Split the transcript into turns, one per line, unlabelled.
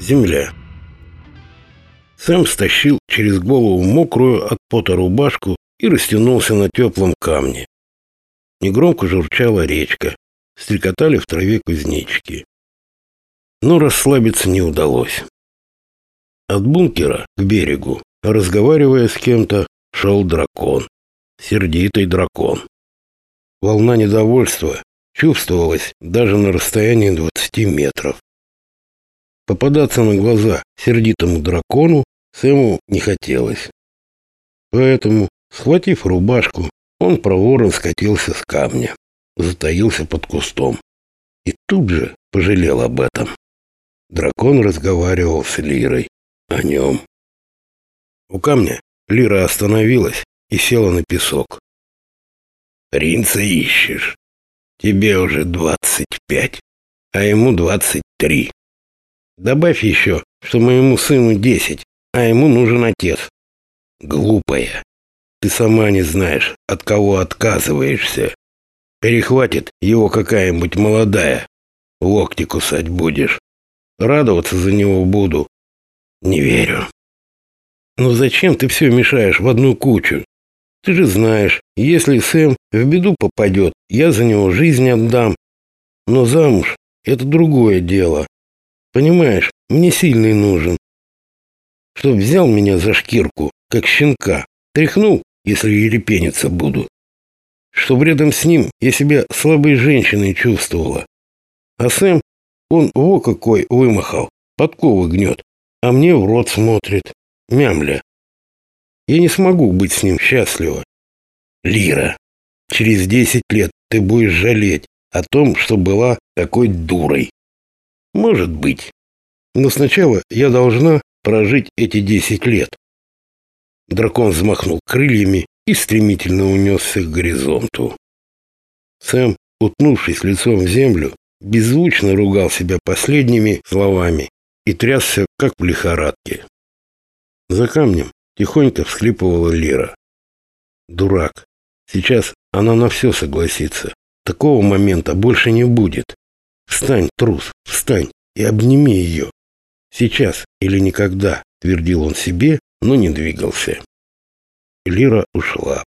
Земля. Сэм стащил через голову мокрую от пота рубашку и растянулся на теплом камне. Негромко журчала речка, стрекотали в траве кузнечики. Но расслабиться не удалось. От бункера к берегу, разговаривая с кем-то, шел дракон. Сердитый дракон. Волна недовольства чувствовалась даже на расстоянии 20 метров. Попадаться на глаза сердитому дракону Сэму не хотелось. Поэтому, схватив рубашку, он проворно скатился с камня, затаился под кустом и тут же пожалел об этом. Дракон разговаривал с Лирой о нем. У камня Лира остановилась и села на песок. «Принца ищешь? Тебе уже двадцать пять, а ему двадцать три. Добавь еще, что моему сыну десять, а ему нужен отец. Глупая. Ты сама не знаешь, от кого отказываешься. Перехватит его какая-нибудь молодая. Локти кусать будешь. Радоваться за него буду. Не верю. Но зачем ты все мешаешь в одну кучу? Ты же знаешь, если Сэм в беду попадет, я за него жизнь отдам. Но замуж — это другое дело. Понимаешь, мне сильный нужен. Чтоб взял меня за шкирку, как щенка, тряхнул, если ерепениться буду. Чтоб рядом с ним я себя слабой женщиной чувствовала. А Сэм, он во какой вымахал, подковы гнет, а мне в рот смотрит, мямля. Я не смогу быть с ним счастлива. Лира, через десять лет ты будешь жалеть о том, что была такой дурой. Может быть. Но сначала я должна прожить эти десять лет. Дракон взмахнул крыльями и стремительно унесся к горизонту. Сэм, утнувшись лицом в землю, беззвучно ругал себя последними словами и трясся, как в лихорадке. За камнем тихонько всхлипывала Лира. Дурак. Сейчас она на все согласится. Такого момента больше не будет. Встань, трус, встань и обними ее. Сейчас или никогда, твердил он себе, но не двигался. Лира ушла.